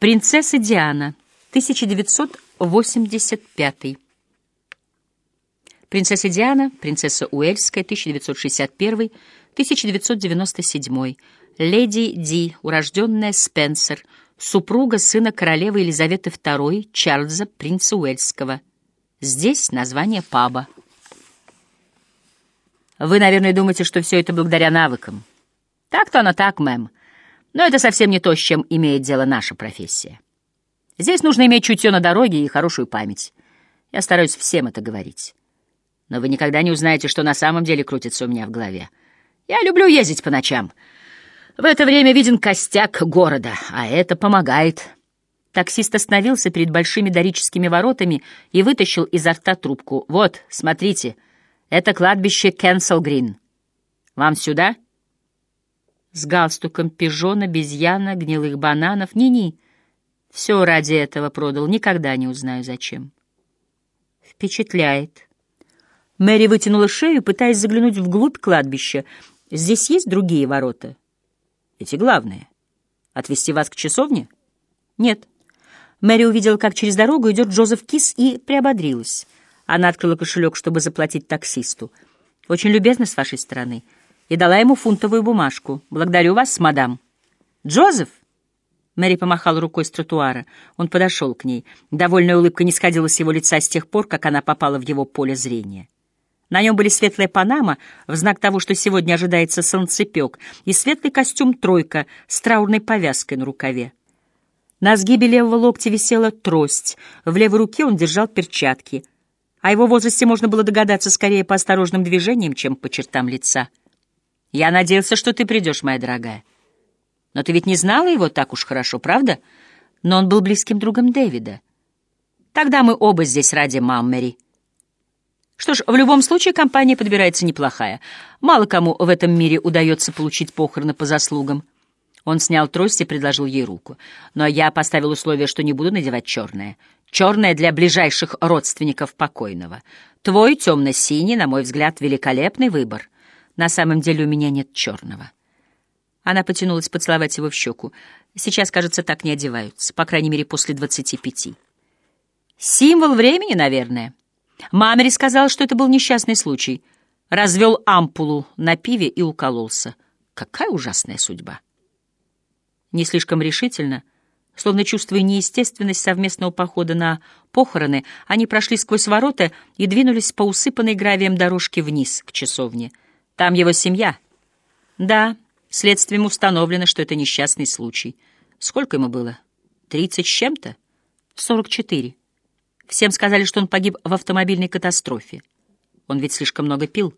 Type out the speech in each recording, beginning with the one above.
Принцесса Диана, 1985. Принцесса Диана, принцесса Уэльская, 1961-1997. Леди Ди, урожденная Спенсер, супруга сына королевы Елизаветы II Чарльза, принца Уэльского. Здесь название паба. Вы, наверное, думаете, что все это благодаря навыкам. Так-то оно так, мэм. Но это совсем не то, с чем имеет дело наша профессия. Здесь нужно иметь чутье на дороге и хорошую память. Я стараюсь всем это говорить. Но вы никогда не узнаете, что на самом деле крутится у меня в голове. Я люблю ездить по ночам. В это время виден костяк города, а это помогает. Таксист остановился перед большими дорическими воротами и вытащил изо рта трубку. «Вот, смотрите, это кладбище Кенсел-Грин. Вам сюда?» С галстуком пижона, обезьяна, гнилых бананов. Ни-ни, все ради этого продал, никогда не узнаю зачем. Впечатляет. Мэри вытянула шею, пытаясь заглянуть вглубь кладбища. Здесь есть другие ворота? Эти главные. Отвезти вас к часовне? Нет. Мэри увидела, как через дорогу идет Джозеф Кис, и приободрилась. Она открыла кошелек, чтобы заплатить таксисту. «Очень любезно с вашей стороны» и дала ему фунтовую бумажку. «Благодарю вас, мадам». «Джозеф!» Мэри помахала рукой с тротуара. Он подошел к ней. Довольная улыбка не сходила с его лица с тех пор, как она попала в его поле зрения. На нем были светлая панама, в знак того, что сегодня ожидается солнцепек, и светлый костюм «тройка» с траурной повязкой на рукаве. На сгибе левого локтя висела трость, в левой руке он держал перчатки. О его возрасте можно было догадаться скорее по осторожным движениям, чем по чертам лица. Я надеялся, что ты придешь, моя дорогая. Но ты ведь не знала его так уж хорошо, правда? Но он был близким другом Дэвида. Тогда мы оба здесь ради Маммери. Что ж, в любом случае компания подбирается неплохая. Мало кому в этом мире удается получить похороны по заслугам. Он снял трость и предложил ей руку. Но я поставил условие, что не буду надевать черное. Черное для ближайших родственников покойного. Твой темно-синий, на мой взгляд, великолепный выбор — на самом деле у меня нет черного. Она потянулась поцеловать его в щеку. Сейчас, кажется, так не одеваются, по крайней мере, после двадцати пяти. Символ времени, наверное. Мамери сказал, что это был несчастный случай. Развел ампулу на пиве и укололся. Какая ужасная судьба. Не слишком решительно, словно чувствуя неестественность совместного похода на похороны, они прошли сквозь ворота и двинулись по усыпанной гравием дорожке вниз, к часовне — там его семья. Да, следствием установлено, что это несчастный случай. Сколько ему было? Тридцать с чем-то? Сорок четыре. Всем сказали, что он погиб в автомобильной катастрофе. Он ведь слишком много пил.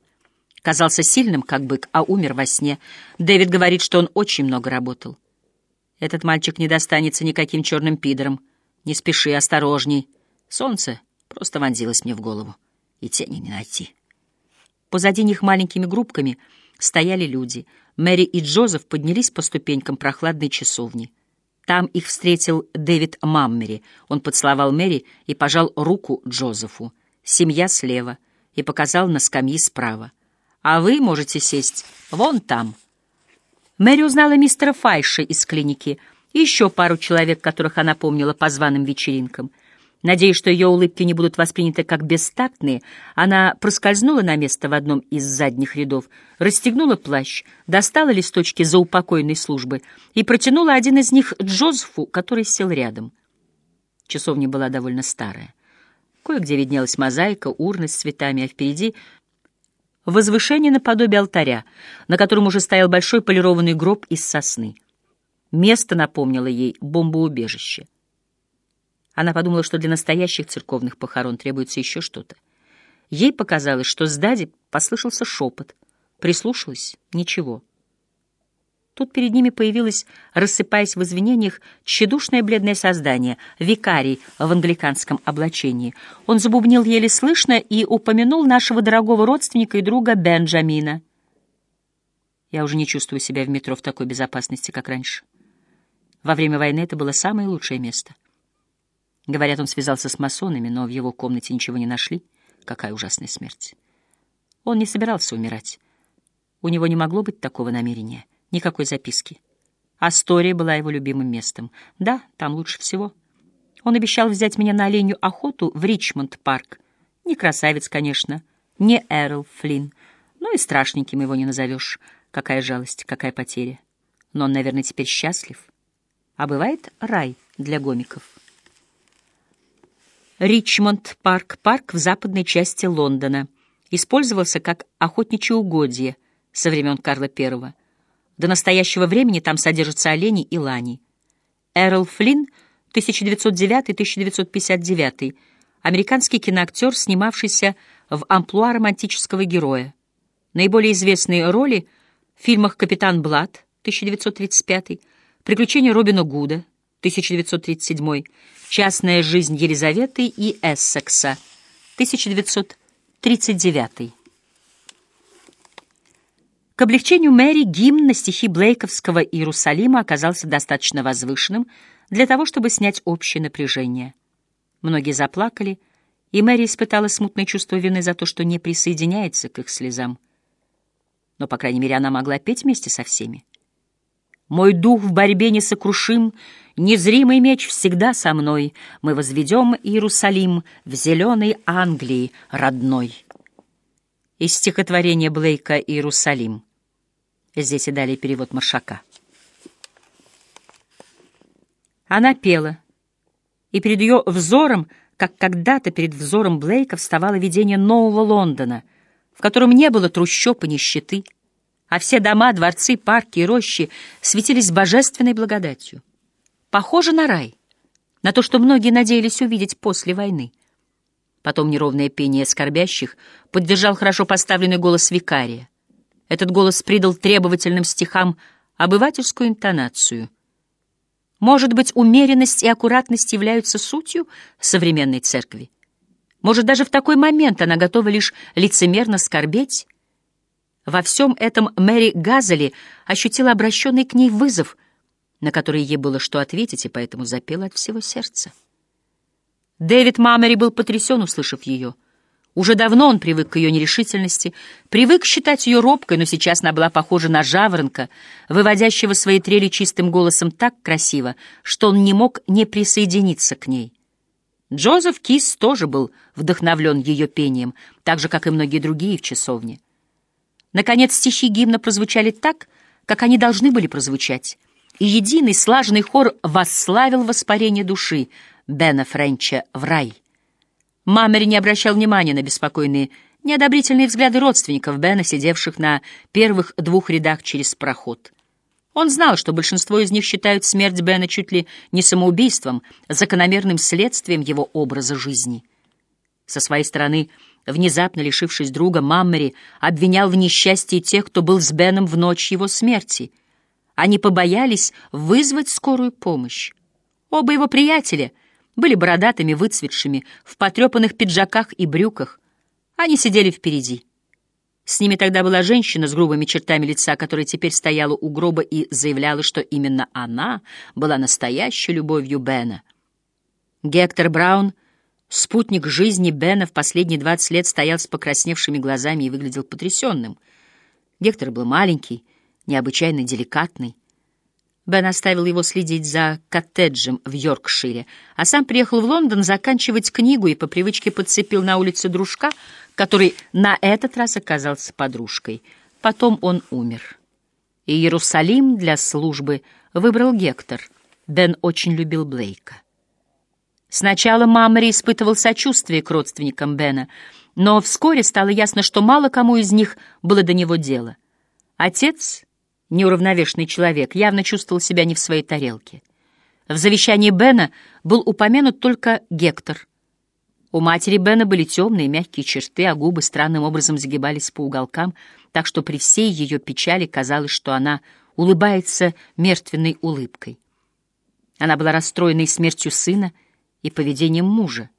Казался сильным, как бык, а умер во сне. Дэвид говорит, что он очень много работал. Этот мальчик не достанется никаким черным пидором. Не спеши, осторожней. Солнце просто вонзилось мне в голову, и тени не найти. Позади них маленькими группками стояли люди. Мэри и Джозеф поднялись по ступенькам прохладной часовни. Там их встретил Дэвид Маммери. Он поцеловал Мэри и пожал руку Джозефу. Семья слева. И показал на скамьи справа. А вы можете сесть вон там. Мэри узнала мистера Файша из клиники и еще пару человек, которых она помнила по званым вечеринкам — Надеясь, что ее улыбки не будут восприняты как бестактные, она проскользнула на место в одном из задних рядов, расстегнула плащ, достала листочки заупокойной службы и протянула один из них Джозефу, который сел рядом. Часовня была довольно старая. Кое-где виднелась мозаика, урны с цветами, а впереди — возвышение наподобие алтаря, на котором уже стоял большой полированный гроб из сосны. Место напомнило ей бомбоубежище. Она подумала, что для настоящих церковных похорон требуется еще что-то. Ей показалось, что сзади послышался шепот. Прислушалась — ничего. Тут перед ними появилось, рассыпаясь в извинениях, тщедушное бледное создание, викарий в англиканском облачении. Он забубнил еле слышно и упомянул нашего дорогого родственника и друга Бенджамина. Я уже не чувствую себя в метро в такой безопасности, как раньше. Во время войны это было самое лучшее место. Говорят, он связался с масонами, но в его комнате ничего не нашли. Какая ужасная смерть. Он не собирался умирать. У него не могло быть такого намерения, никакой записки. Астория была его любимым местом. Да, там лучше всего. Он обещал взять меня на оленью охоту в Ричмонд-парк. Не красавец, конечно, не Эрл Флинн, но и страшненьким его не назовешь. Какая жалость, какая потеря. Но он, наверное, теперь счастлив. А бывает рай для гомиков. Ричмонд-парк, парк в западной части Лондона, использовался как охотничье угодье со времен Карла I. До настоящего времени там содержатся олени и лани. Эрл Флинн, 1909-1959, американский киноактер, снимавшийся в амплуа романтического героя. Наиболее известные роли в фильмах «Капитан Блад» 1935, «Приключения Робина Гуда» 1937, «Частная жизнь Елизаветы и Эссекса» 1939. К облегчению Мэри гимн на стихи Блейковского Иерусалима оказался достаточно возвышенным для того, чтобы снять общее напряжение. Многие заплакали, и Мэри испытала смутное чувство вины за то, что не присоединяется к их слезам. Но, по крайней мере, она могла петь вместе со всеми. «Мой дух в борьбе несокрушим, незримый меч всегда со мной. Мы возведем Иерусалим в зеленой Англии родной» из стихотворения Блейка «Иерусалим». Здесь и далее перевод Маршака. Она пела, и перед ее взором, как когда-то перед взором Блейка, вставало видение нового Лондона, в котором не было трущоб и нищеты, а все дома, дворцы, парки и рощи светились божественной благодатью. Похоже на рай, на то, что многие надеялись увидеть после войны. Потом неровное пение скорбящих поддержал хорошо поставленный голос викария. Этот голос придал требовательным стихам обывательскую интонацию. Может быть, умеренность и аккуратность являются сутью современной церкви? Может, даже в такой момент она готова лишь лицемерно скорбеть? Во всем этом Мэри Газели ощутила обращенный к ней вызов, на который ей было что ответить, и поэтому запела от всего сердца. Дэвид Мамери был потрясен, услышав ее. Уже давно он привык к ее нерешительности, привык считать ее робкой, но сейчас она была похожа на жаворонка, выводящего свои трели чистым голосом так красиво, что он не мог не присоединиться к ней. Джозеф Кис тоже был вдохновлен ее пением, так же, как и многие другие в часовне. Наконец, стихи гимна прозвучали так, как они должны были прозвучать, и единый слаженный хор восславил воспарение души — Бена Френча в рай. Мамери не обращал внимания на беспокойные, неодобрительные взгляды родственников Бена, сидевших на первых двух рядах через проход. Он знал, что большинство из них считают смерть Бена чуть ли не самоубийством, закономерным следствием его образа жизни. Со своей стороны, внезапно лишившись друга, Маммери обвинял в несчастье тех, кто был с Беном в ночь его смерти. Они побоялись вызвать скорую помощь. Оба его приятеля — были бородатыми, выцветшими, в потрепанных пиджаках и брюках. Они сидели впереди. С ними тогда была женщина с грубыми чертами лица, которая теперь стояла у гроба и заявляла, что именно она была настоящей любовью Бена. Гектор Браун, спутник жизни Бена, в последние двадцать лет стоял с покрасневшими глазами и выглядел потрясенным. Гектор был маленький, необычайно деликатный. Бен оставил его следить за коттеджем в Йоркшире, а сам приехал в Лондон заканчивать книгу и по привычке подцепил на улице дружка, который на этот раз оказался подружкой. Потом он умер. И Иерусалим для службы выбрал Гектор. Бен очень любил Блейка. Сначала Мамри испытывал сочувствие к родственникам Бена, но вскоре стало ясно, что мало кому из них было до него дело. Отец неуравновешенный человек, явно чувствовал себя не в своей тарелке. В завещании Бена был упомянут только Гектор. У матери Бена были темные мягкие черты, а губы странным образом загибались по уголкам, так что при всей ее печали казалось, что она улыбается мертвенной улыбкой. Она была расстроена и смертью сына, и поведением мужа.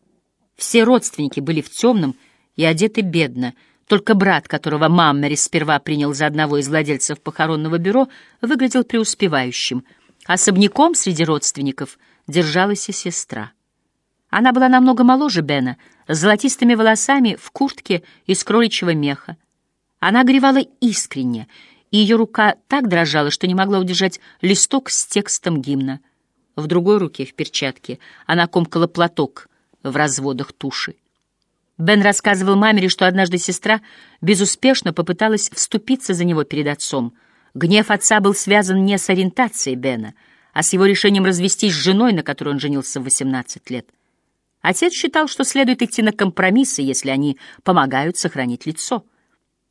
Все родственники были в темном и одеты бедно — только брат, которого Маммери сперва принял за одного из владельцев похоронного бюро, выглядел преуспевающим. Особняком среди родственников держалась и сестра. Она была намного моложе Бена, с золотистыми волосами в куртке из кроличьего меха. Она горевала искренне, и ее рука так дрожала, что не могла удержать листок с текстом гимна. В другой руке, в перчатке, она комкала платок в разводах туши. Бен рассказывал мамере, что однажды сестра безуспешно попыталась вступиться за него перед отцом. Гнев отца был связан не с ориентацией Бена, а с его решением развестись с женой, на которой он женился в 18 лет. Отец считал, что следует идти на компромиссы, если они помогают сохранить лицо.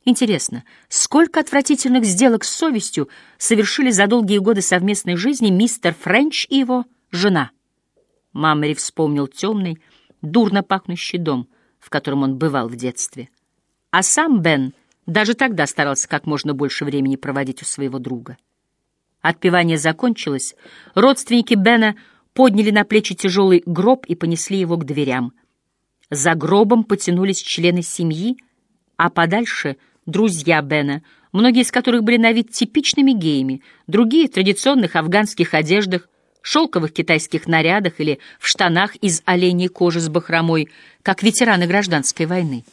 Интересно, сколько отвратительных сделок с совестью совершили за долгие годы совместной жизни мистер Френч и его жена? Мамери вспомнил темный, дурно пахнущий дом, в котором он бывал в детстве. А сам Бен даже тогда старался как можно больше времени проводить у своего друга. Отпевание закончилось, родственники Бена подняли на плечи тяжелый гроб и понесли его к дверям. За гробом потянулись члены семьи, а подальше — друзья Бена, многие из которых были на вид типичными геями, другие — в традиционных афганских одеждах, шелковых китайских нарядах или в штанах из оленей кожи с бахромой, как ветераны гражданской войны.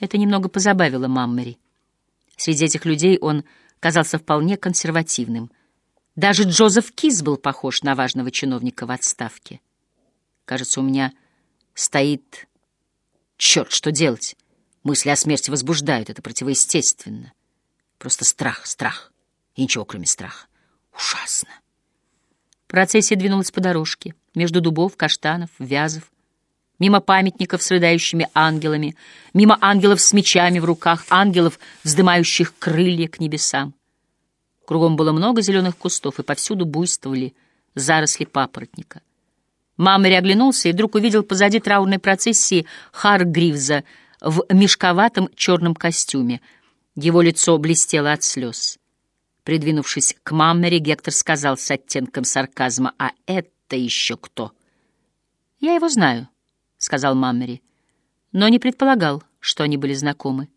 Это немного позабавило Маммери. Среди этих людей он казался вполне консервативным. Даже Джозеф Кис был похож на важного чиновника в отставке. Кажется, у меня стоит... Черт, что делать? Мысли о смерти возбуждают, это противоестественно. Просто страх, страх. И ничего, кроме страха. Ужасно. Процессия двинулась по дорожке, между дубов, каштанов, вязов, мимо памятников с рыдающими ангелами, мимо ангелов с мечами в руках, ангелов, вздымающих крылья к небесам. Кругом было много зеленых кустов, и повсюду буйствовали заросли папоротника. Маммери оглянулся и вдруг увидел позади траурной процессии Харгривза — в мешковатом черном костюме. Его лицо блестело от слез. Придвинувшись к Маммере, Гектор сказал с оттенком сарказма, «А это еще кто?» «Я его знаю», — сказал Маммери, но не предполагал, что они были знакомы.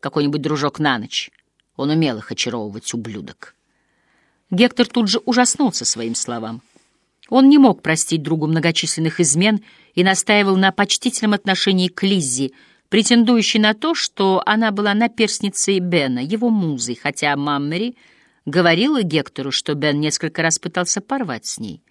Какой-нибудь дружок на ночь. Он умел их очаровывать, ублюдок. Гектор тут же ужаснулся своим словам. Он не мог простить другу многочисленных измен и настаивал на почтительном отношении к Лиззи, претендующий на то, что она была наперсницей Бена, его музой, хотя Маммери говорила Гектору, что Бен несколько раз пытался порвать с ней.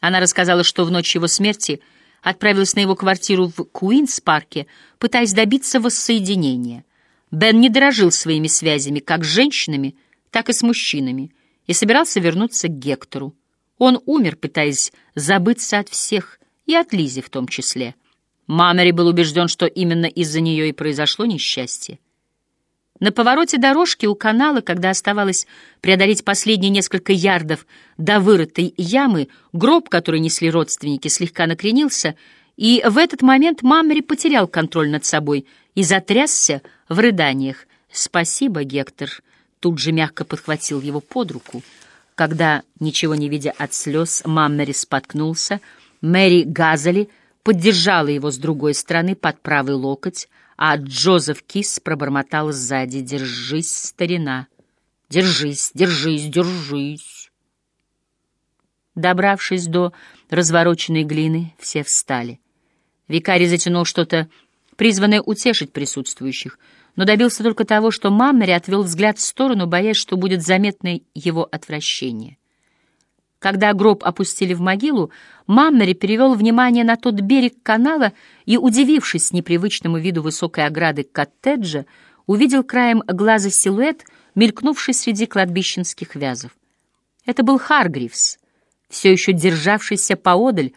Она рассказала, что в ночь его смерти отправилась на его квартиру в Куинс-парке, пытаясь добиться воссоединения. Бен не дорожил своими связями как с женщинами, так и с мужчинами, и собирался вернуться к Гектору. Он умер, пытаясь забыться от всех, и от Лизи в том числе — Мамери был убежден, что именно из-за нее и произошло несчастье. На повороте дорожки у канала, когда оставалось преодолеть последние несколько ярдов до вырытой ямы, гроб, который несли родственники, слегка накренился, и в этот момент Мамери потерял контроль над собой и затрясся в рыданиях. «Спасибо, Гектор», — тут же мягко подхватил его под руку. Когда, ничего не видя от слез, Маммери споткнулся, Мэри Газали — поддержала его с другой стороны под правый локоть, а Джозеф Кис пробормотал сзади «Держись, старина! Держись, держись, держись!» Добравшись до развороченной глины, все встали. Викарий затянул что-то, призванное утешить присутствующих, но добился только того, что Маммери отвел взгляд в сторону, боясь, что будет заметно его отвращение. Когда гроб опустили в могилу, Маммери перевел внимание на тот берег канала и, удивившись непривычному виду высокой ограды коттеджа, увидел краем глаза силуэт, мелькнувший среди кладбищенских вязов. Это был Харгривс, все еще державшийся поодаль,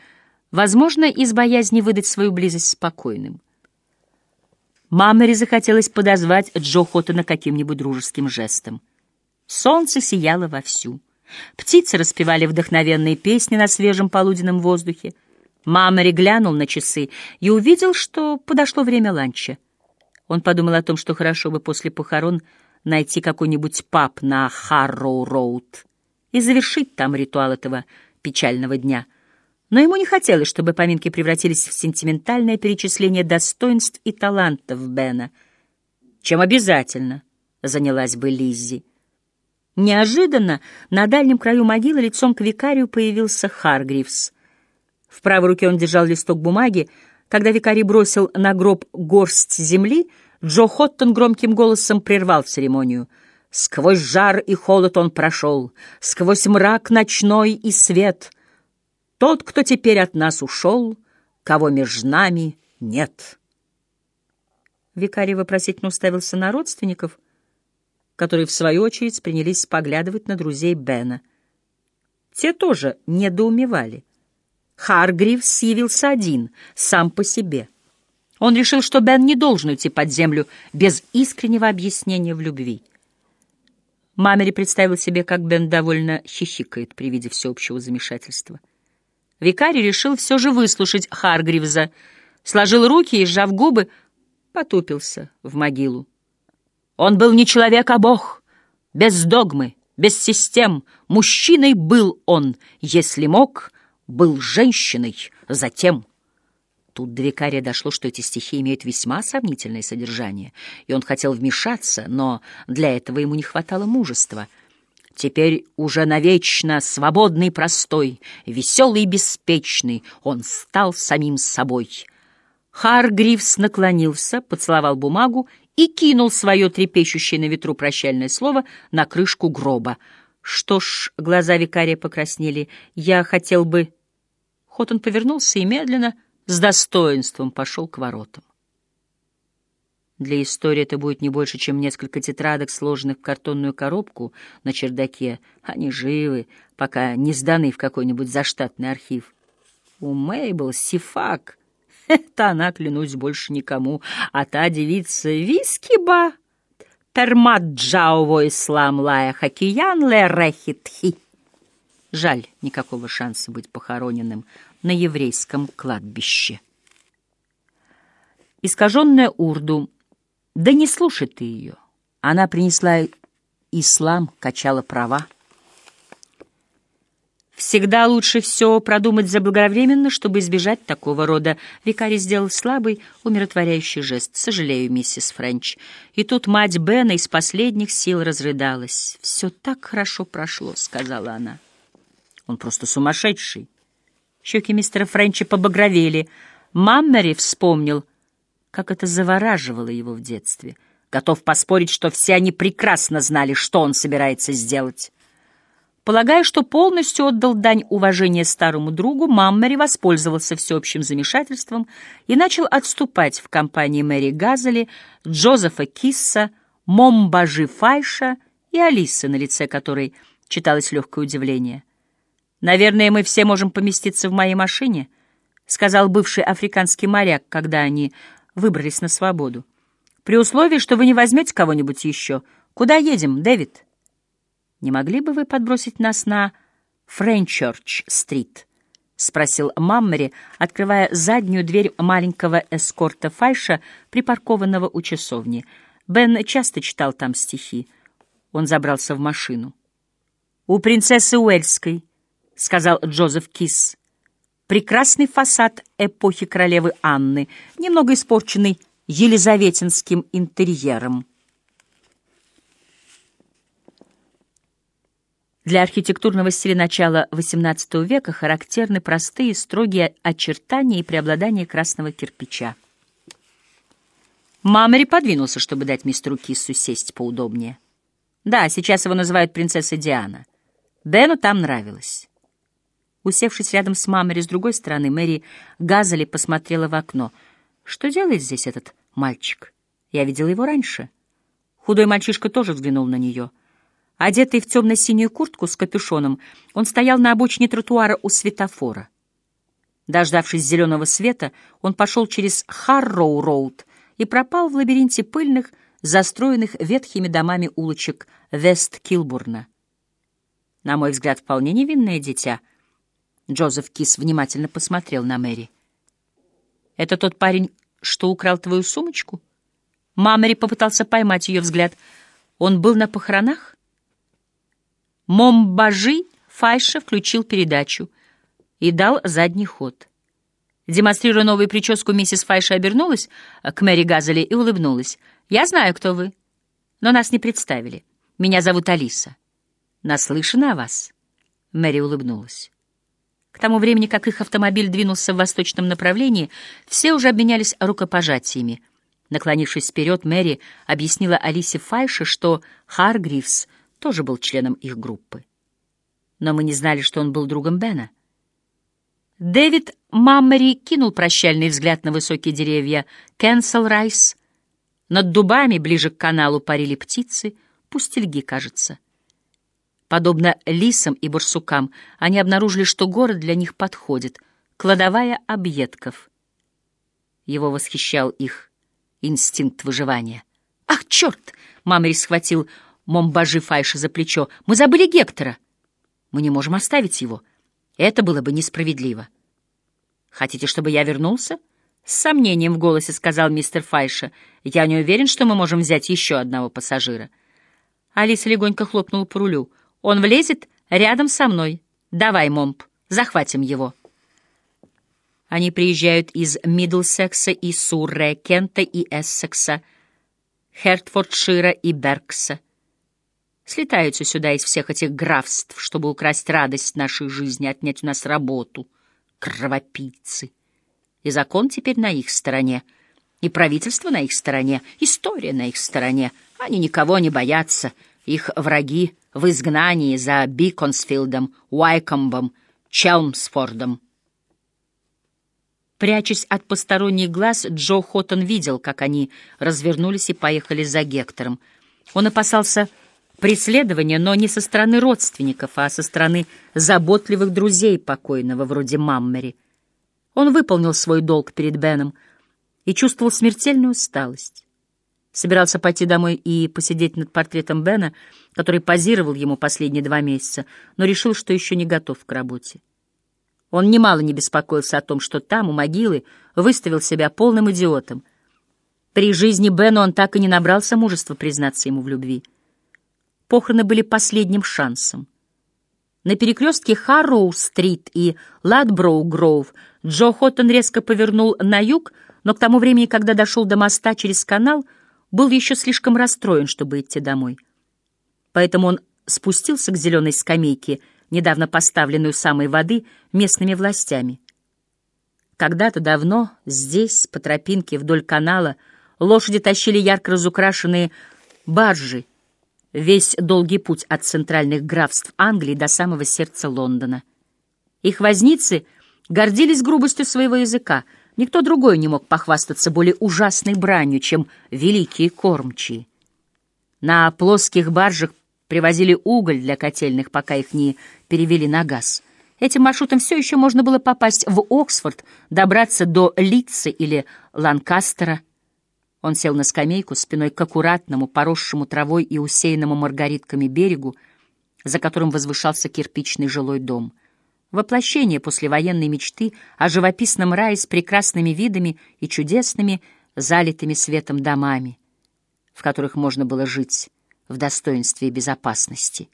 возможно, из боязни выдать свою близость спокойным. Маммери захотелось подозвать Джо Хоттона каким-нибудь дружеским жестом. Солнце сияло вовсю. Птицы распевали вдохновенные песни на свежем полуденном воздухе. Мамари глянул на часы и увидел, что подошло время ланча. Он подумал о том, что хорошо бы после похорон найти какой-нибудь паб на Харроу-Роуд и завершить там ритуал этого печального дня. Но ему не хотелось, чтобы поминки превратились в сентиментальное перечисление достоинств и талантов Бена, чем обязательно занялась бы Лиззи. Неожиданно на дальнем краю могилы лицом к викарию появился Харгривс. В правой руке он держал листок бумаги. Когда викарий бросил на гроб горсть земли, Джо Хоттон громким голосом прервал церемонию. Сквозь жар и холод он прошел, Сквозь мрак ночной и свет. Тот, кто теперь от нас ушел, Кого между нами нет. Викарий вопросительно уставился на родственников, которые, в свою очередь, принялись поглядывать на друзей Бена. Те тоже недоумевали. Харгривс явился один, сам по себе. Он решил, что Бен не должен уйти под землю без искреннего объяснения в любви. Мамери представил себе, как Бен довольно хихикает при виде всеобщего замешательства. Викарий решил все же выслушать Харгривза, сложил руки и, сжав губы, потупился в могилу. Он был не человек, а бог, без догмы, без систем. Мужчиной был он, если мог, был женщиной затем. Тут до викария дошло, что эти стихи имеют весьма сомнительное содержание, и он хотел вмешаться, но для этого ему не хватало мужества. Теперь уже навечно свободный простой, веселый и беспечный, он стал самим собой. Харгривс наклонился, поцеловал бумагу и кинул свое трепещущее на ветру прощальное слово на крышку гроба. Что ж, глаза викария покраснели, я хотел бы... Хотон повернулся и медленно с достоинством пошел к воротам. Для истории это будет не больше, чем несколько тетрадок, сложенных в картонную коробку на чердаке. Они живы, пока не сданы в какой-нибудь заштатный архив. У Мейбл Сифак. Это она, клянусь, больше никому. А та девица Вискиба. Пермаджаово ислам лая хакиян ле рехитхи. Жаль, никакого шанса быть похороненным на еврейском кладбище. Искаженная урду. Да не слушай ты ее. Она принесла ислам, качала права. Всегда лучше все продумать заблаговременно, чтобы избежать такого рода. Викарий сделал слабый, умиротворяющий жест. «Сожалею, миссис Френч». И тут мать Бена из последних сил разрыдалась. «Все так хорошо прошло», — сказала она. «Он просто сумасшедший». Щеки мистера Френча побагровели. Маммери вспомнил, как это завораживало его в детстве. Готов поспорить, что все они прекрасно знали, что он собирается сделать. Полагая, что полностью отдал дань уважения старому другу, Маммери воспользовался всеобщим замешательством и начал отступать в компании Мэри Газели, Джозефа Кисса, Момбажи Файша и Алисы, на лице которой читалось легкое удивление. «Наверное, мы все можем поместиться в моей машине», — сказал бывший африканский моряк, когда они выбрались на свободу. «При условии, что вы не возьмете кого-нибудь еще. Куда едем, Дэвид?» «Не могли бы вы подбросить нас на Френчорч-стрит?» — спросил Маммери, открывая заднюю дверь маленького эскорта Файша, припаркованного у часовни. Бен часто читал там стихи. Он забрался в машину. «У принцессы Уэльской», — сказал Джозеф Кис. Прекрасный фасад эпохи королевы Анны, немного испорченный елизаветинским интерьером. Для архитектурного стиля начала XVIII века характерны простые, строгие очертания и преобладание красного кирпича. Мамери подвинулся, чтобы дать мистеру Киссу сесть поудобнее. Да, сейчас его называют принцессой Диана. Бену там нравилось. Усевшись рядом с мамой с другой стороны, Мэри Газали посмотрела в окно. «Что делает здесь этот мальчик? Я видела его раньше». Худой мальчишка тоже взглянул на нее. Одетый в темно-синюю куртку с капюшоном, он стоял на обочине тротуара у светофора. Дождавшись зеленого света, он пошел через Харроу-роуд и пропал в лабиринте пыльных, застроенных ветхими домами улочек Вест-Килбурна. На мой взгляд, вполне невинное дитя — Джозеф Кис внимательно посмотрел на Мэри. «Это тот парень, что украл твою сумочку?» Мамери попытался поймать ее взгляд. «Он был на похоронах?» Момбажи Файша включил передачу и дал задний ход. Демонстрируя новую прическу, миссис Файша обернулась к Мэри Газели и улыбнулась. «Я знаю, кто вы, но нас не представили. Меня зовут Алиса. Наслышана о вас?» Мэри улыбнулась. К тому времени, как их автомобиль двинулся в восточном направлении, все уже обменялись рукопожатиями. Наклонившись вперед, Мэри объяснила Алисе Файше, что Харгривс тоже был членом их группы. Но мы не знали, что он был другом Бена. Дэвид Маммери кинул прощальный взгляд на высокие деревья Кенсел Райс. Над дубами, ближе к каналу, парили птицы, пустельги, кажется. Подобно лисам и барсукам, они обнаружили, что город для них подходит, кладовая объедков. Его восхищал их инстинкт выживания. «Ах, черт!» — Мамри схватил Момбажи Файша за плечо. «Мы забыли Гектора. Мы не можем оставить его. Это было бы несправедливо». «Хотите, чтобы я вернулся?» С сомнением в голосе сказал мистер Файша. «Я не уверен, что мы можем взять еще одного пассажира». Алиса легонько хлопнула по рулю. «Он влезет рядом со мной. Давай, Момп, захватим его». Они приезжают из Мидлсекса и Сурре, Кента и Эссекса, Хертфордшира и Беркса. Слетаются сюда из всех этих графств, чтобы украсть радость нашей жизни, отнять у нас работу. Кровопийцы. И закон теперь на их стороне, и правительство на их стороне, история на их стороне. Они никого не боятся. Их враги в изгнании за Биконсфилдом, Уайкомбом, Челмсфордом. Прячась от посторонних глаз, Джо Хоттон видел, как они развернулись и поехали за Гектором. Он опасался преследования, но не со стороны родственников, а со стороны заботливых друзей покойного, вроде Маммери. Он выполнил свой долг перед Беном и чувствовал смертельную усталость. Собирался пойти домой и посидеть над портретом Бена, который позировал ему последние два месяца, но решил, что еще не готов к работе. Он немало не беспокоился о том, что там, у могилы, выставил себя полным идиотом. При жизни Бена он так и не набрался мужества признаться ему в любви. Похороны были последним шансом. На перекрестке Харроу-стрит и Ладброу-гроув Джо Хоттон резко повернул на юг, но к тому времени, когда дошел до моста через канал, был еще слишком расстроен, чтобы идти домой. Поэтому он спустился к зеленой скамейке — недавно поставленную самой воды местными властями. Когда-то давно здесь, по тропинке вдоль канала, лошади тащили ярко разукрашенные баржи, весь долгий путь от центральных графств Англии до самого сердца Лондона. Их возницы гордились грубостью своего языка, никто другой не мог похвастаться более ужасной бранью, чем великие кормчие. На плоских баржах привозили уголь для котельных, пока их не перевели на газ. Этим маршрутом все еще можно было попасть в Оксфорд, добраться до Литца или Ланкастера. Он сел на скамейку спиной к аккуратному, поросшему травой и усеянному маргаритками берегу, за которым возвышался кирпичный жилой дом. Воплощение послевоенной мечты о живописном рае с прекрасными видами и чудесными, залитыми светом домами, в которых можно было жить в достоинстве и безопасности.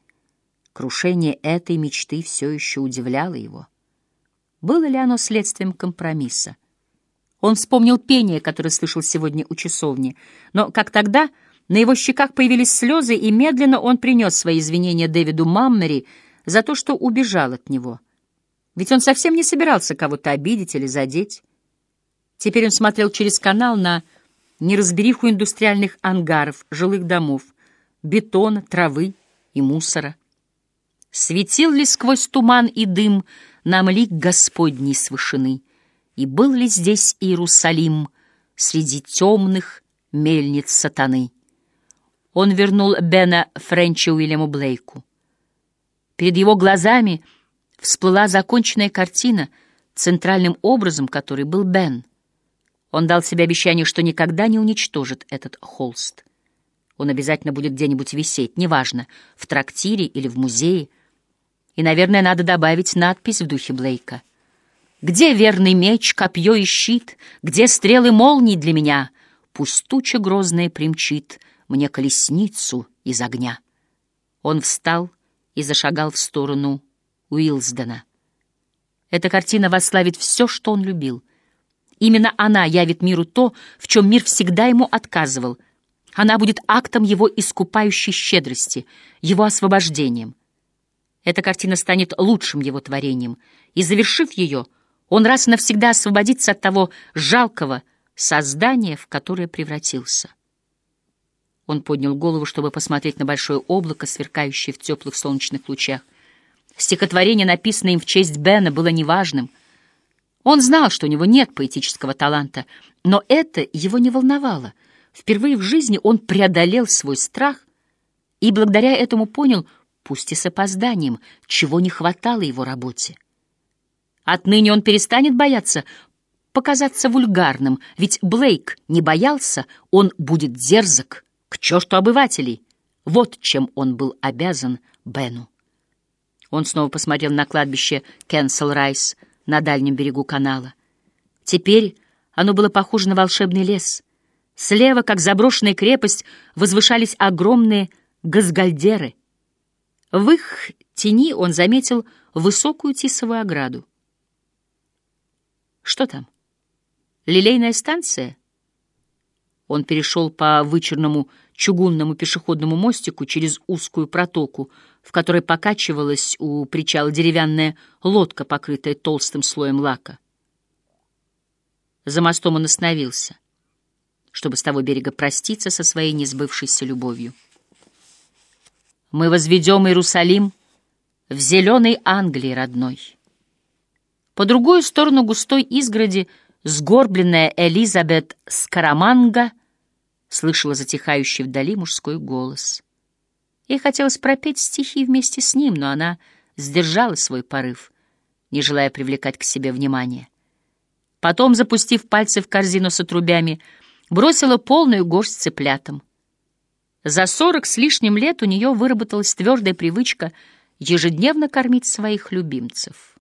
Крушение этой мечты все еще удивляло его. Было ли оно следствием компромисса? Он вспомнил пение, которое слышал сегодня у часовни, но, как тогда, на его щеках появились слезы, и медленно он принес свои извинения Дэвиду Маммери за то, что убежал от него. Ведь он совсем не собирался кого-то обидеть или задеть. Теперь он смотрел через канал на неразбериху индустриальных ангаров, жилых домов, бетона, травы и мусора. Светил ли сквозь туман и дым нам лик Господний с и был ли здесь Иерусалим среди темных мельниц сатаны? Он вернул Бена Френча Уильяму Блейку. Перед его глазами всплыла законченная картина, центральным образом которой был Бен. Он дал себе обещание, что никогда не уничтожит этот холст. Он обязательно будет где-нибудь висеть, неважно, в трактире или в музее. И, наверное, надо добавить надпись в духе Блейка. «Где верный меч, копье и щит? Где стрелы молний для меня? Пусть туча грозная примчит мне колесницу из огня». Он встал и зашагал в сторону Уилсдена. Эта картина восславит все, что он любил. Именно она явит миру то, в чем мир всегда ему отказывал — она будет актом его искупающей щедрости, его освобождением. Эта картина станет лучшим его творением, и, завершив ее, он раз и навсегда освободится от того жалкого, создание, в которое превратился. Он поднял голову, чтобы посмотреть на большое облако, сверкающее в теплых солнечных лучах. Стихотворение, написанное им в честь Бена, было неважным. Он знал, что у него нет поэтического таланта, но это его не волновало. Впервые в жизни он преодолел свой страх и благодаря этому понял, пусть и с опозданием, чего не хватало его работе. Отныне он перестанет бояться показаться вульгарным, ведь Блейк не боялся, он будет дерзок, к черту обывателей. Вот чем он был обязан Бену. Он снова посмотрел на кладбище Кенсел-Райс на дальнем берегу канала. Теперь оно было похоже на волшебный лес. Слева, как заброшенная крепость, возвышались огромные газгальдеры. В их тени он заметил высокую тисовую ограду. Что там? Лилейная станция? Он перешел по вычерному чугунному пешеходному мостику через узкую протоку, в которой покачивалась у причала деревянная лодка, покрытая толстым слоем лака. За мостом он остановился, чтобы с того берега проститься со своей несбывшейся любовью. «Мы возведем Иерусалим в зеленой Англии родной». По другую сторону густой изгороди сгорбленная Элизабет Скараманга слышала затихающий вдали мужской голос. Ей хотелось пропеть стихи вместе с ним, но она сдержала свой порыв, не желая привлекать к себе внимание. Потом, запустив пальцы в корзину с отрубями, бросила полную горсть цыплятам. За сорок с лишним лет у нее выработалась твердая привычка ежедневно кормить своих любимцев.